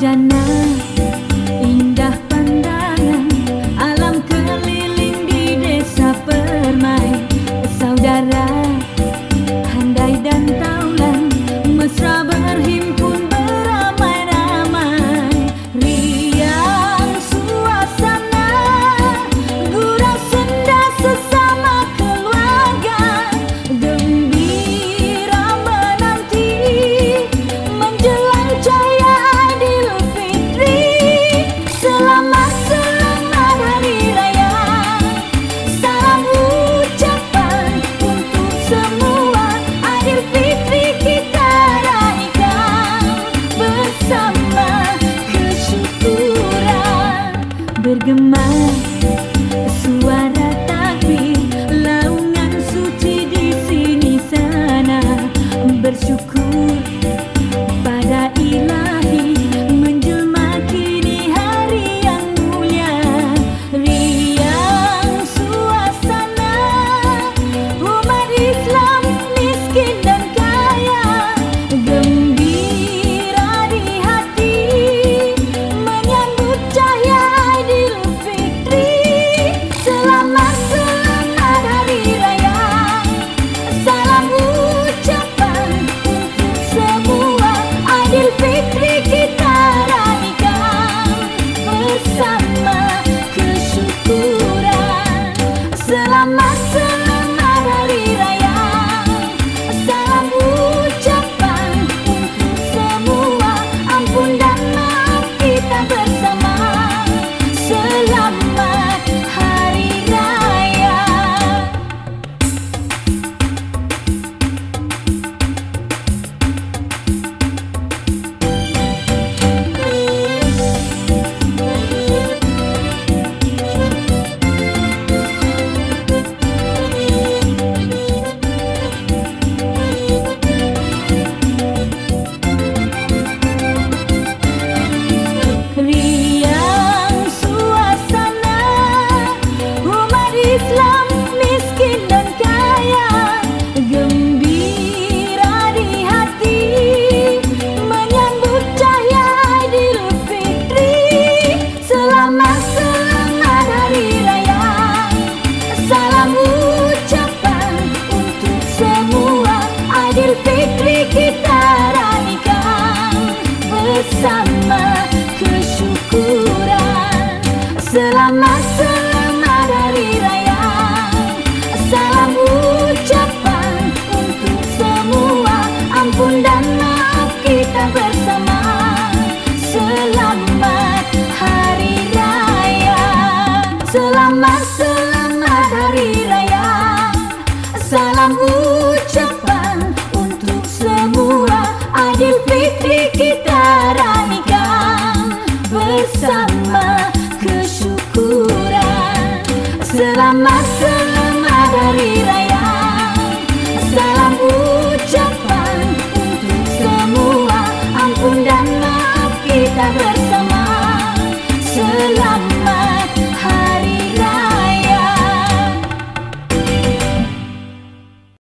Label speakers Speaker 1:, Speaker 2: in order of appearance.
Speaker 1: Jana. bergema Selamat selamat dari raya Salam ucapan untuk semua. Ampun dan maaf kita bersama. Selamat hari raya. Selamat selamat hari raya Salam ucapan untuk semua. Adil fitri kita raikan bersama. masa, la masa.